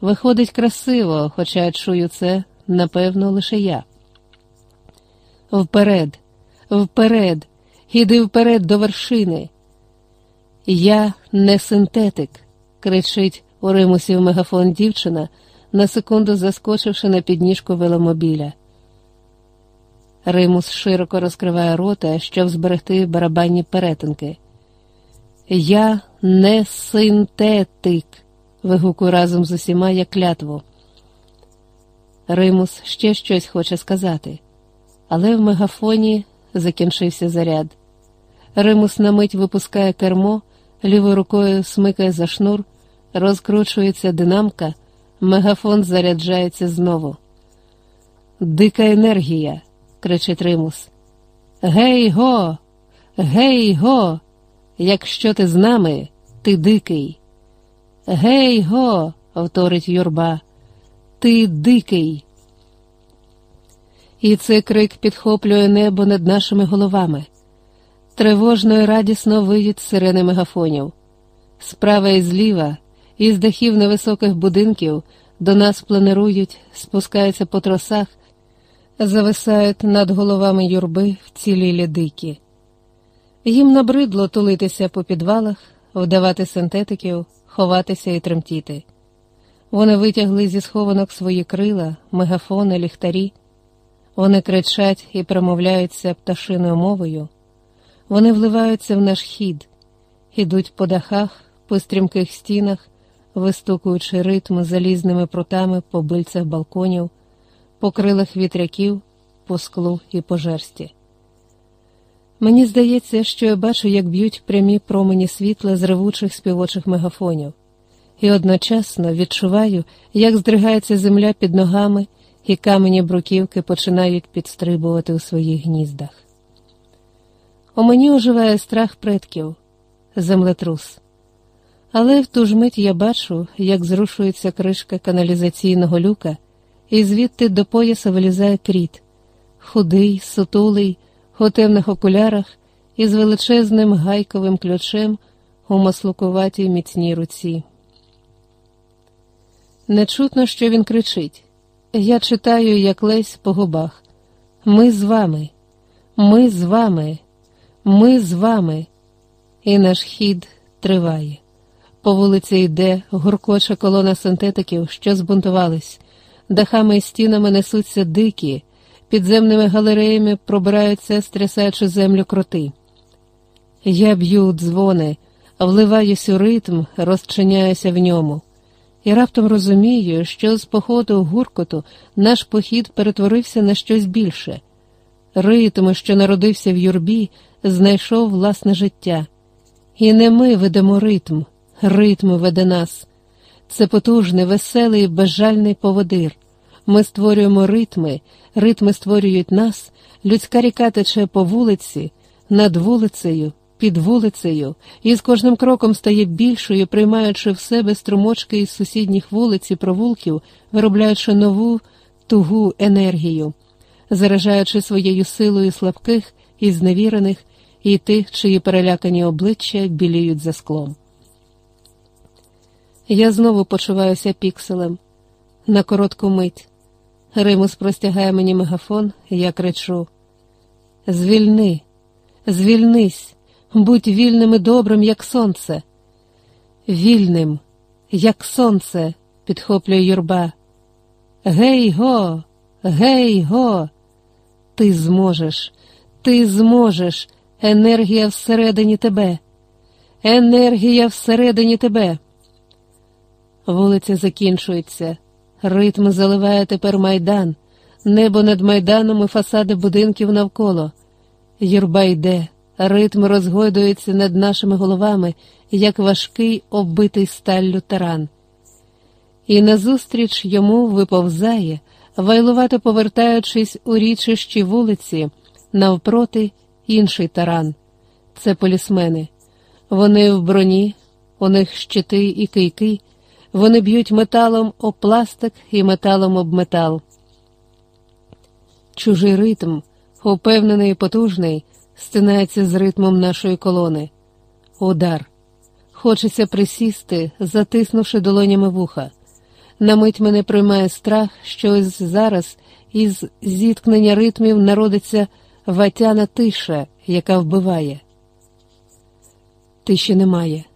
Виходить красиво, хоча чую це, напевно, лише я. Вперед, вперед, іди вперед до вершини. Я не синтетик, кричить у римусі в мегафон дівчина, на секунду заскочивши на підніжку веломобіля. Римус широко розкриває рота, щоб зберегти барабанні перетинки. Я не синтетик, вигукую разом з усіма як клятву. Римус ще щось хоче сказати, але в мегафоні закінчився заряд. Римус на мить випускає кермо, лівою рукою смикає за шнур, розкручується динамка, мегафон заряджається знову. Дика енергія кричить Римус. Гей го, гей го, якщо ти з нами, ти дикий. Гей го, вторить юрба, ти дикий. І цей крик підхоплює небо над нашими головами. Тривожно і радісно виють сирени мегафонів. Справа і зліва, із дахів невисоких будинків до нас планерують, спускаються по тросах зависають над головами юрби вцілілі дикі. Їм набридло тулитися по підвалах, вдавати синтетиків, ховатися і тремтіти. Вони витягли зі схованок свої крила, мегафони, ліхтарі. Вони кричать і промовляються пташиною мовою. Вони вливаються в наш хід, ідуть по дахах, по стрімких стінах, вистукуючи ритм залізними прутами по бильцях балконів по крилах вітряків, по склу і по жерсті. Мені здається, що я бачу, як б'ють прямі промені світла з ревучих співочих мегафонів, і одночасно відчуваю, як здригається земля під ногами, і камені бруківки починають підстрибувати у своїх гніздах. У мені оживає страх предків, землетрус. Але в ту ж мить я бачу, як зрушується кришка каналізаційного люка і звідти до пояса вилізає кріт, худий, сутулий, у темних окулярах із величезним гайковим ключем у маслукуватій міцній руці. Не чутно, що він кричить. Я читаю, як лесь по губах. Ми з вами, ми з вами, ми з вами. І наш хід триває. По вулиці йде гуркоча колона синтетиків, що збунтувались, дахами і стінами несуться дикі, підземними галереями пробираються, стрясаючи землю кроти. Я б'ю дзвони, вливаюсь у ритм, розчиняюся в ньому, і раптом розумію, що з походу гуркоту наш похід перетворився на щось більше. Ритм, що народився в юрбі, знайшов власне життя. І не ми ведемо ритм, ритм веде нас. Це потужний, веселий, безжальний поводир. Ми створюємо ритми, ритми створюють нас, людська ріка тече по вулиці, над вулицею, під вулицею, і з кожним кроком стає більшою, приймаючи в себе струмочки із сусідніх вулиць і провулків, виробляючи нову тугу енергію, заражаючи своєю силою слабких і зневірених, і тих, чиї перелякані обличчя біліють за склом. Я знову почуваюся пікселем на коротку мить. Римус простягає мені мегафон, я кричу: Звільни, звільнись, будь вільним і добрим, як сонце. Вільним, як сонце, підхоплює юрба. Гей го, гей го, ти зможеш, Ти зможеш, енергія всередині тебе. Енергія всередині тебе. Вулиця закінчується. Ритм заливає тепер майдан, небо над майданом і фасади будинків навколо. Юрба йде, ритм розгойдується над нашими головами, як важкий оббитий сталлю таран. І назустріч йому виповзає, вайлувато повертаючись у річищі вулиці, навпроти інший таран. Це полісмени. Вони в броні, у них щити і кийки, вони б'ють металом об пластик і металом об метал. Чужий ритм, упевнений і потужний, стинається з ритмом нашої колони. Удар. Хочеться присісти, затиснувши долонями вуха. На мить мене приймає страх, що ось зараз із зіткнення ритмів народиться ватяна тиша, яка вбиває. Тиші немає.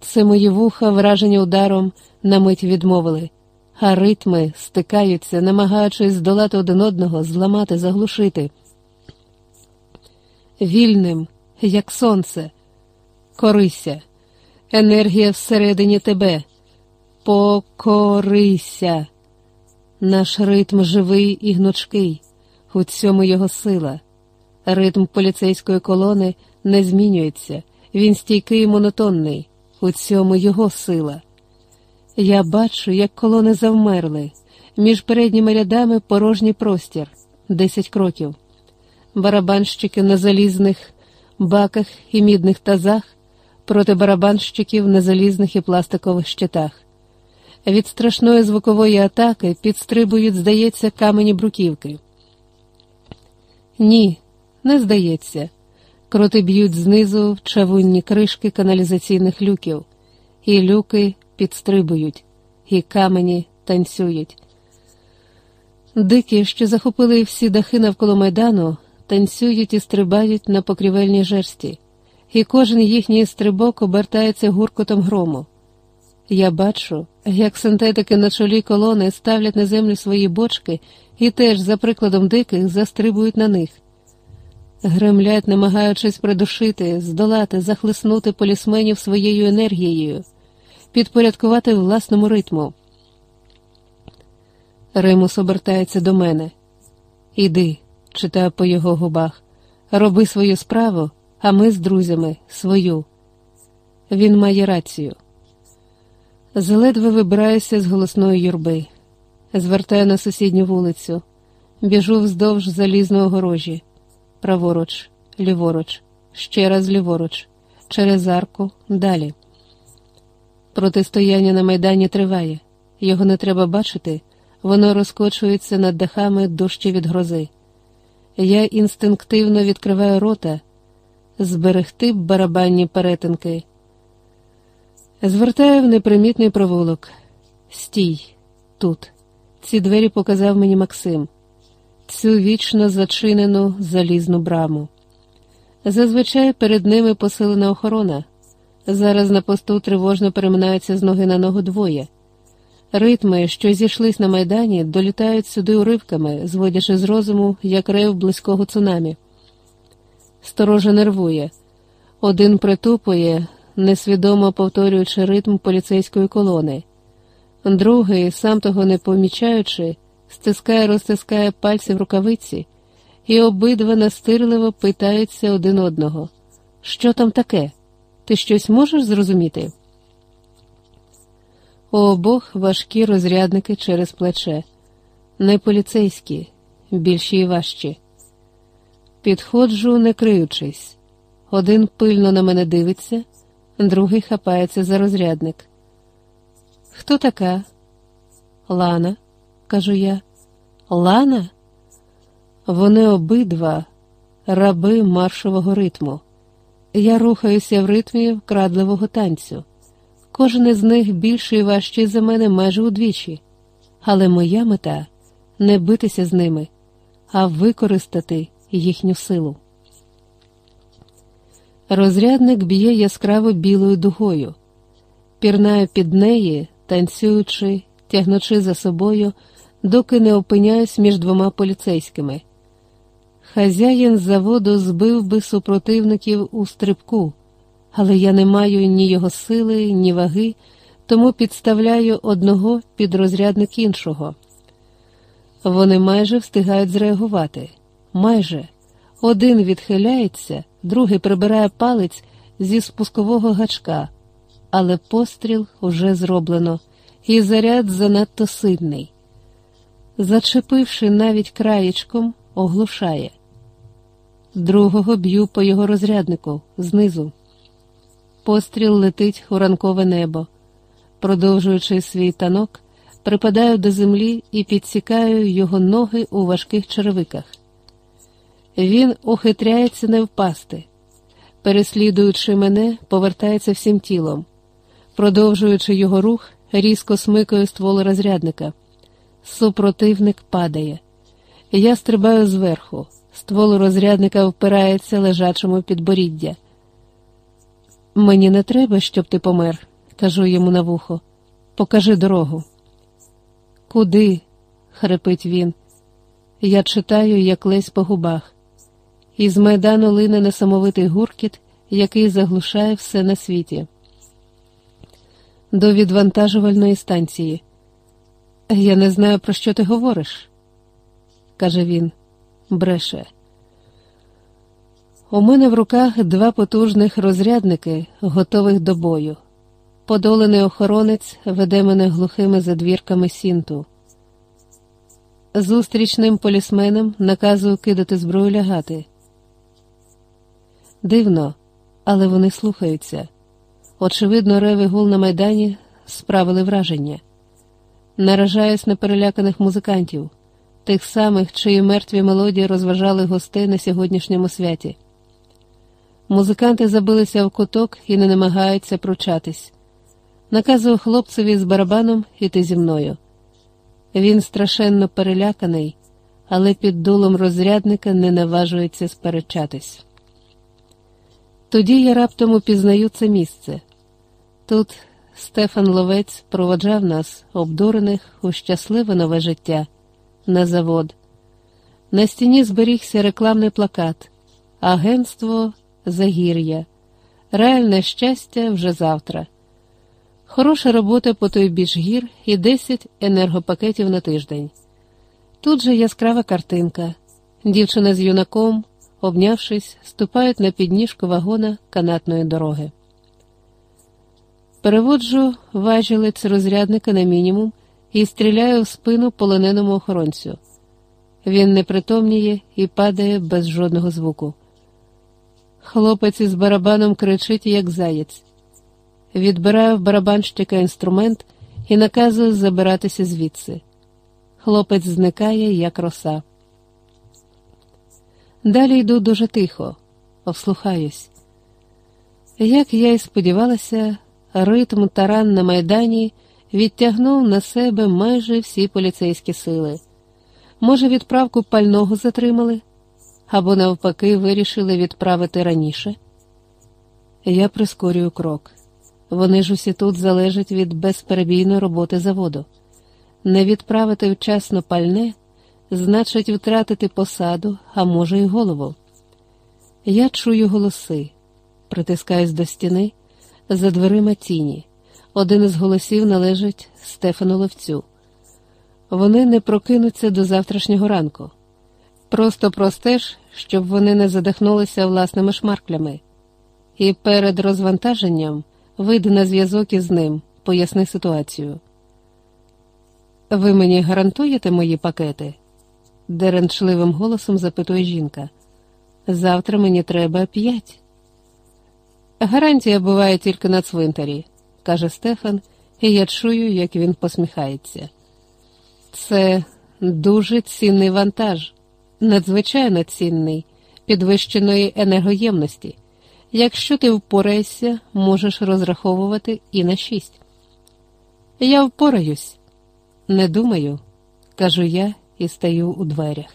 Це мої вуха, вражені ударом, на мить відмовили, а ритми стикаються, намагаючись здолати один одного, зламати, заглушити. Вільним, як сонце, корися, енергія всередині тебе. Покорися. Наш ритм живий і гнучкий, у цьому його сила. Ритм поліцейської колони не змінюється, він стійкий і монотонний, у цьому його сила. Я бачу, як колони завмерли, між передніми рядами порожній простір, десять кроків. Барабанщики на залізних баках і мідних тазах проти барабанщиків на залізних і пластикових щитах. Від страшної звукової атаки підстрибують, здається, камені бруківки. Ні, не здається. Кроти б'ють знизу в чавунні кришки каналізаційних люків, і люки підстрибують, і камені танцюють. Дикі, що захопили всі дахи навколо майдану, танцюють і стрибають на покрівельній жерсті, і кожен їхній стрибок обертається гуркотом грому. Я бачу, як синтетики на чолі колони ставлять на землю свої бочки і теж, за прикладом диких, застрибують на них. Гремлять, намагаючись придушити, здолати, захлиснути полісменів своєю енергією, підпорядкувати власному ритму. Римус обертається до мене. Іди, читаю по його губах, роби свою справу, а ми з друзями свою. Він має рацію. Заледве вибираюся з голосної юрби, звертаю на сусідню вулицю, біжу вздовж залізної огорожі, праворуч, ліворуч, ще раз ліворуч, через арку, далі. Протистояння на майдані триває, його не треба бачити, воно розкочується над дахами дужче від грози. Я інстинктивно відкриваю рота, зберегти барабанні перетинки. Звертаю в непримітний провулок. Стій, тут. Ці двері показав мені Максим, цю вічно зачинену залізну браму. Зазвичай перед ними посилена охорона. Зараз на посту тривожно переминаються з ноги на ногу двоє. Ритми, що зійшлись на майдані, долітають сюди уривками, зводячи з розуму, як рев близького цунамі. Сторожа нервує. Один притупує, несвідомо повторюючи ритм поліцейської колони. Другий, сам того не помічаючи, стискає, розтискає пальці в рукавиці, і обидва настирливо питаються один одного. Що там таке? Ти щось можеш зрозуміти? У обох важкі розрядники через плече, не поліцейські, більші і важчі. Підходжу, не криючись. Один пильно на мене дивиться, другий хапається за розрядник. Хто така? Лана, кажу я. Лана? Вони обидва раби маршового ритму. Я рухаюся в ритмі вкрадливого танцю. Кожен із них більший і важчий за мене майже удвічі, але моя мета не битися з ними, а використати їхню силу. Розрядник б'є яскраво білою дугою, пірнаю під неї, танцюючи, тягнучи за собою, доки не опиняюсь між двома поліцейськими. Хазяїн заводу збив би супротивників у стрибку, але я не маю ні його сили, ні ваги, тому підставляю одного під розрядник іншого. Вони майже встигають зреагувати. Майже один відхиляється, другий прибирає палець зі спускового гачка, але постріл уже зроблено, і заряд занадто сильний. Зачепивши навіть краєчком, оглушає. Другого б'ю по його розряднику знизу. Постріл летить у ранкове небо. Продовжуючи свій танок, припадаю до землі і підсікаю його ноги у важких черевиках. Він ухитряється не впасти. Переслідуючи мене, повертається всім тілом. Продовжуючи його рух, різко смикаю ствол розрядника. Супротивник падає. Я стрибаю зверху. Ствол розрядника впирається лежачому підборіддя. Мені не треба, щоб ти помер, кажу йому на вухо. Покажи дорогу. Куди? хрипить він. Я читаю, як лесь по губах. Із майдану лине несамовитий гуркіт, який заглушає все на світі. До відвантажувальної станції. Я не знаю, про що ти говориш, каже він, бреше. У мене в руках два потужних розрядники, готових до бою. Подолений охоронець веде мене глухими задвірками сінту. Зустрічним полісменам наказую кидати зброю лягати. Дивно, але вони слухаються. Очевидно, реви гул на майдані справили враження. Наражаюсь на переляканих музикантів, тих самих, чиї мертві мелодії розважали гостей на сьогоднішньому святі. Музиканти забилися в куток і не намагаються пручатись. Наказую хлопцеві з барабаном іти зі мною. Він страшенно переляканий, але під дулом розрядника не наважується сперечатись. Тоді я раптом упізнаю це місце. Тут Стефан Ловець проводжав нас, обдурених, у щасливе нове життя, на завод. На стіні зберігся рекламний плакат Агентство Загір'я. Реальне щастя вже завтра. Хороша робота по той біж гір і 10 енергопакетів на тиждень. Тут же яскрава картинка. Дівчина з юнаком, обнявшись, ступають на підніжку вагона канатної дороги. Переводжу важілець розрядника на мінімум і стріляю в спину полоненому охоронцю. Він непритомніє і падає без жодного звуку. Хлопець із барабаном кричить, як заєць. Відбираю в барабанщика інструмент і наказую забиратися звідси. Хлопець зникає, як роса. Далі йду дуже тихо, вслухаюсь. Як я й сподівалася, ритм таран на майдані відтягнув на себе майже всі поліцейські сили. Може, відправку пального затримали або, навпаки, вирішили відправити раніше. Я прискорюю крок. Вони ж усі тут залежать від безперебійної роботи заводу. Не відправити вчасно пальне значить втратити посаду, а може, й голову. Я чую голоси, притискаюсь до стіни, за дверима тіні. Один із голосів належить Стефану Ловцю. Вони не прокинуться до завтрашнього ранку. Просто простеж, щоб вони не задихнулися власними шмарклями. І перед розвантаженням вийди на зв'язок із ним, поясни ситуацію. Ви мені гарантуєте мої пакети? деренчливим голосом запитує жінка. Завтра мені треба п'ять. Гарантія буває тільки на цвинтарі, каже Стефан, і я чую, як він посміхається. Це дуже цінний вантаж, надзвичайно цінний, підвищеної енергоємності. Якщо ти впораєшся, можеш розраховувати і на шість. Я впораюсь, не думаю, кажу я і стаю у дверях.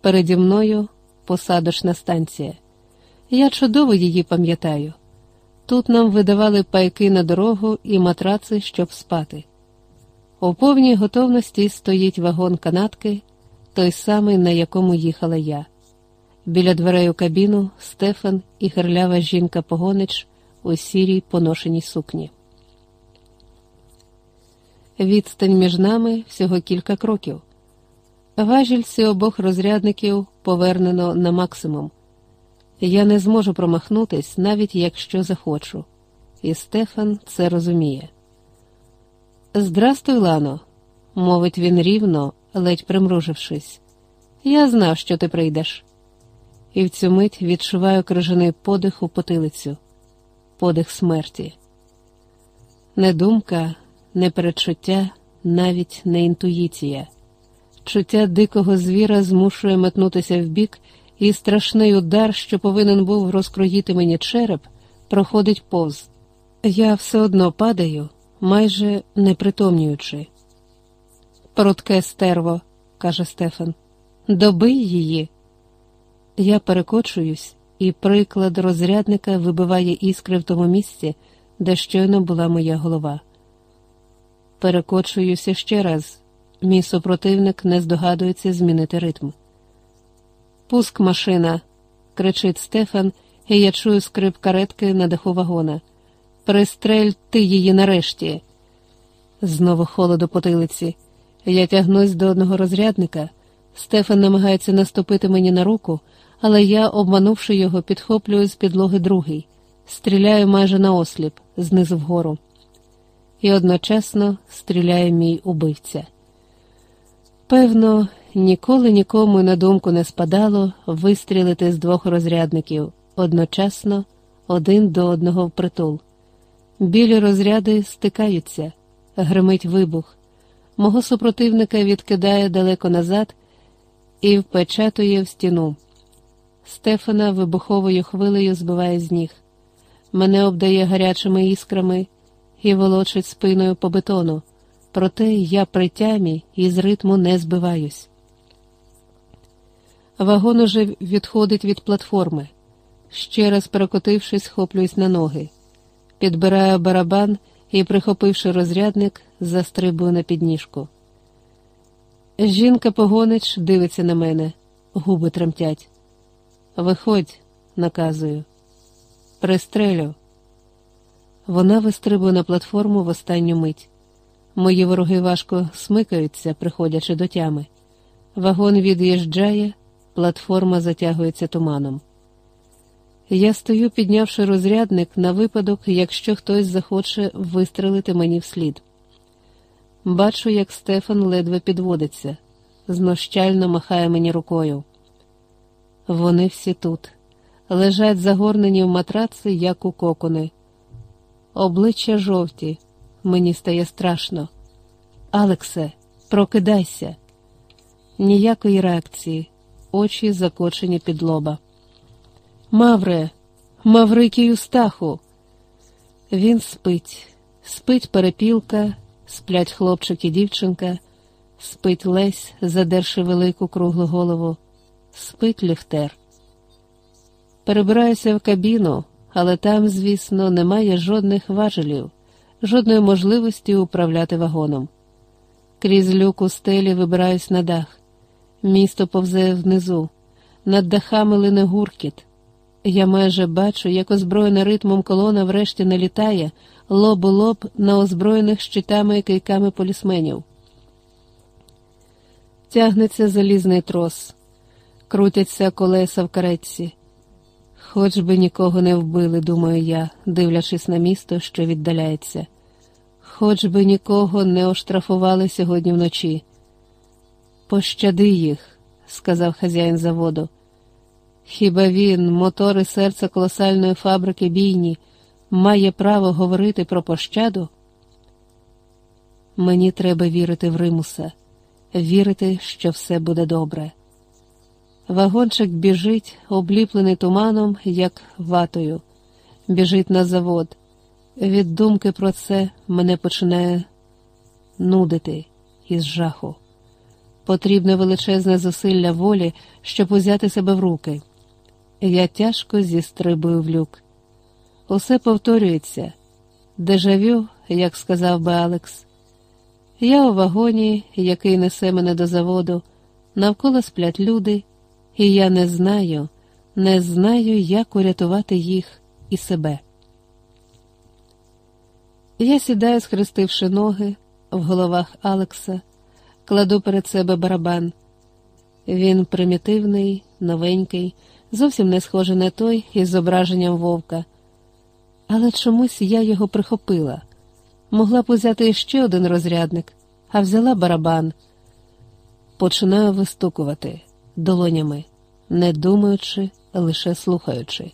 Переді мною посадочна станція. Я чудово її пам'ятаю. Тут нам видавали пайки на дорогу і матраци, щоб спати. У повній готовності стоїть вагон канатки, той самий, на якому їхала я. Біля дверей у кабіну Стефан і херлява жінка погонич у сірій поношеній сукні. Відстань між нами всього кілька кроків. Важільці обох розрядників повернено на максимум. Я не зможу промахнутись, навіть якщо захочу, і Стефан це розуміє. Здрастуй, Лано, мовить він рівно, ледь примружившись. Я знав, що ти прийдеш. І в цю мить відчуваю крижаний подих у потилицю, подих смерті. Не думка, не передчуття, навіть не інтуїція. Чуття дикого звіра змушує метнутися вбік, і страшний удар, що повинен був розкроїти мені череп, проходить повз. Я все одно падаю, майже не притомнюючи. Прудке стерво, каже Стефан, добий її. Я перекочуюсь, і приклад розрядника вибиває іскри в тому місці, де щойно була моя голова. Перекочуюся ще раз. Мій супротивник не здогадується змінити ритм. Пуск машина, кричить Стефан, і я чую скрип каретки на даху вагона. Пристрель ти її нарешті. Знову холоду потилиці. Я тягнусь до одного розрядника. Стефан намагається наступити мені на руку, але я, обманувши його, підхоплюю з підлоги другий, стріляю майже на осліп, знизу вгору. І одночасно стріляє мій убивця. Певно, ніколи нікому на думку не спадало вистрілити з двох розрядників одночасно один до одного впритул. Білі розряди стикаються, гримить вибух. Мого супротивника відкидає далеко назад і впечатує в стіну. Стефана вибуховою хвилею збиває з ніг. Мене обдає гарячими іскрами і волочить спиною по бетону проте я при тямі і з ритму не збиваюсь. Вагон уже відходить від платформи. Ще раз перекотившись, хоплююсь на ноги, підбираю барабан і, прихопивши розрядник, застрибую на підніжку. Жінка погонич дивиться на мене, губи тремтять. Виходь, наказую, пристрелю. Вона вистрибує на платформу в останню мить. Мої вороги важко смикаються, приходячи до тями. Вагон від'їжджає, платформа затягується туманом. Я стою, піднявши розрядник на випадок, якщо хтось захоче вистрелити мені вслід. Бачу, як Стефан ледве підводиться, знощально махає мені рукою. Вони всі тут, лежать загорнені в матраци, як у кокони, обличчя жовті. Мені стає страшно. Алексе, прокидайся. Ніякої реакції, очі закочені під лоба. Мавре, Маврикію стаху. Він спить, спить перепілка, сплять хлопчик і дівчинка, спить Лесь, задерши велику круглу голову, спить ліфтер. Перебираюся в кабіну, але там, звісно, немає жодних важелів жодної можливості управляти вагоном. Крізь люк у стелі вибираюсь на дах. Місто повзе внизу, над дахами лине гуркіт. Я майже бачу, як озброєна ритмом колона врешті налітає лоб у лоб на озброєних щитами і кийками полісменів. Тягнеться залізний трос, крутяться колеса в каретці. Хоч би нікого не вбили, думаю я, дивлячись на місто, що віддаляється. Хоч би нікого не оштрафували сьогодні вночі. Пощади їх, сказав хазяїн заводу. Хіба він, мотори серця колосальної фабрики бійні, має право говорити про пощаду? Мені треба вірити в Римуса, вірити, що все буде добре. Вагончик біжить, обліплений туманом, як ватою, біжить на завод. Від думки про це мене починає нудити із жаху. Потрібне величезне зусилля волі, щоб узяти себе в руки. Я тяжко зістрибую в люк. Усе повторюється дежавю, як сказав би Алекс. Я у вагоні, який несе мене до заводу, навколо сплять люди і я не знаю, не знаю, як урятувати їх і себе. Я сідаю, схрестивши ноги в головах Алекса, кладу перед себе барабан. Він примітивний, новенький, зовсім не схожий на той із зображенням вовка. Але чомусь я його прихопила. Могла б узяти ще один розрядник, а взяла барабан. Починаю вистукувати долонями, не думаючи, лише слухаючи.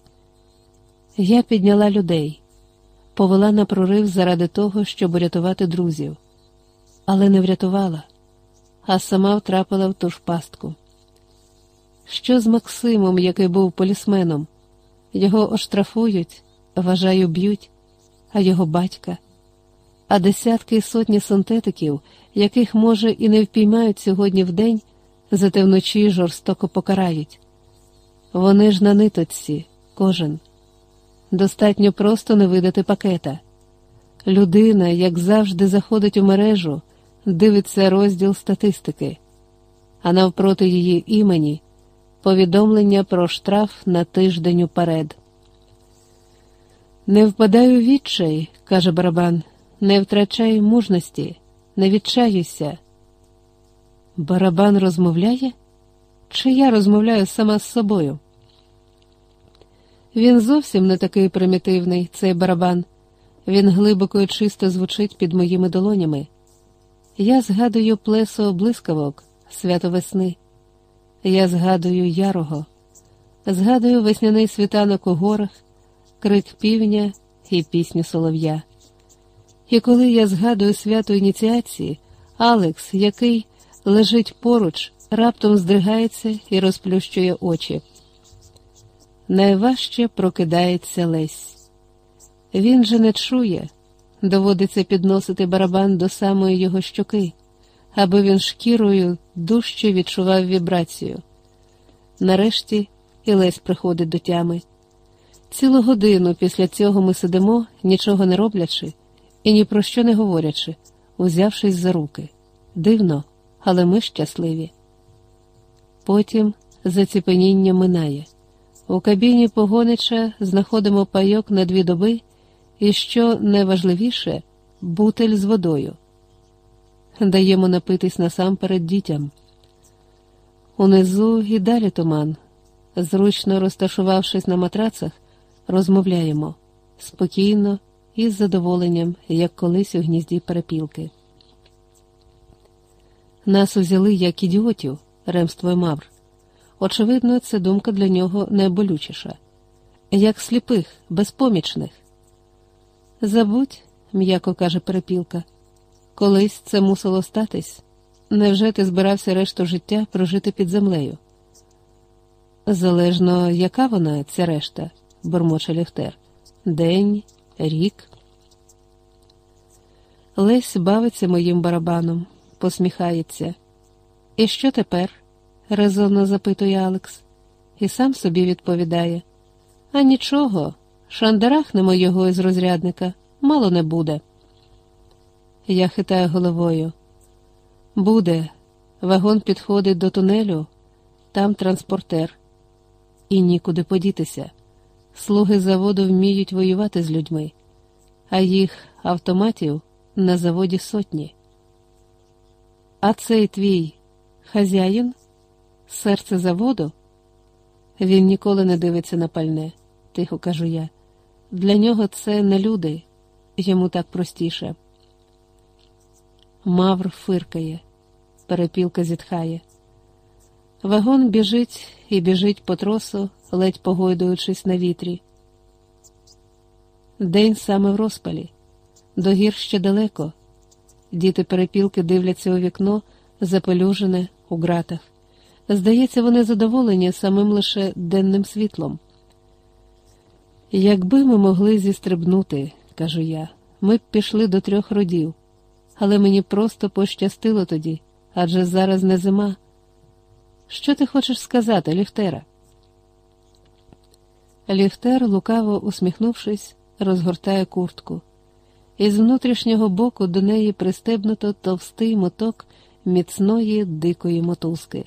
Я підняла людей, повела на прорив заради того, щоб урятувати друзів, але не врятувала, а сама втрапила в ту ж пастку. Що з Максимом, який був полісменом? Його оштрафують, вважаю, б'ють, а його батька, а десятки і сотні синтетиків, яких, може, і не впіймають сьогодні в день, зате вночі жорстоко покарають. Вони ж на ниточці, кожен. Достатньо просто не видати пакета. Людина, як завжди, заходить у мережу, дивиться розділ статистики, а навпроти її імені повідомлення про штраф на тиждень уперед. Не впадай у відчай, каже барабан, не втрачай мужності, не відчаюйся. Барабан розмовляє? Чи я розмовляю сама з собою? Він зовсім не такий примітивний, цей барабан. Він глибоко і чисто звучить під моїми долонями. Я згадую плесо блискавок, свято весни. Я згадую ярого, згадую весняний світанок у горах, крик півня і пісню солов'я. І коли я згадую свято ініціації, Алекс, який лежить поруч, раптом здригається і розплющує очі. Найважче прокидається Лесь. Він же не чує, доводиться підносити барабан до самої його щоки, аби він шкірою дужче відчував вібрацію. Нарешті і Лесь приходить до тями. Цілу годину після цього ми сидимо, нічого не роблячи і ні про що не говорячи, узявшись за руки. Дивно, але ми щасливі. Потім заціпеніння минає. У кабіні погонича знаходимо пайок на дві доби і, що найважливіше, бутель з водою. Даємо напитись насамперед дітям. Унизу і далі туман. Зручно розташувавшись на матрацах, розмовляємо спокійно і з задоволенням, як колись у гнізді перепілки. Нас узяли як ідіотів, ремствує Мавр. Очевидно, це думка для нього найболючіша, як сліпих, безпомічних. Забудь, м'яко каже перепілка, колись це мусило статись. Невже ти збирався решту життя прожити під землею? Залежно, яка вона, ця решта, бурмоче Ліфтер. День, рік. Лесь бавиться моїм барабаном, посміхається. І що тепер? резонно запитує Алекс, і сам собі відповідає. А нічого, шандарахнемо його із розрядника, мало не буде. Я хитаю головою. Буде. Вагон підходить до тунелю, там транспортер. І нікуди подітися. Слуги заводу вміють воювати з людьми, а їх автоматів на заводі сотні. А цей твій хазяїн, серце заводу? Він ніколи не дивиться на пальне, тихо кажу я. Для нього це не люди, йому так простіше. Мавр фиркає, перепілка зітхає. Вагон біжить і біжить по тросу, ледь погойдуючись на вітрі. День саме в розпалі, до гір ще далеко. Діти перепілки дивляться у вікно, запелюжене у ґратах. Здається, вони задоволені самим лише денним світлом. Якби ми могли зістрибнути, кажу я, ми б пішли до трьох родів, але мені просто пощастило тоді, адже зараз не зима. Що ти хочеш сказати, Ліфтера? Ліфтер, лукаво усміхнувшись, розгортає куртку. Із внутрішнього боку до неї пристебнуто товстий моток міцної дикої мотузки.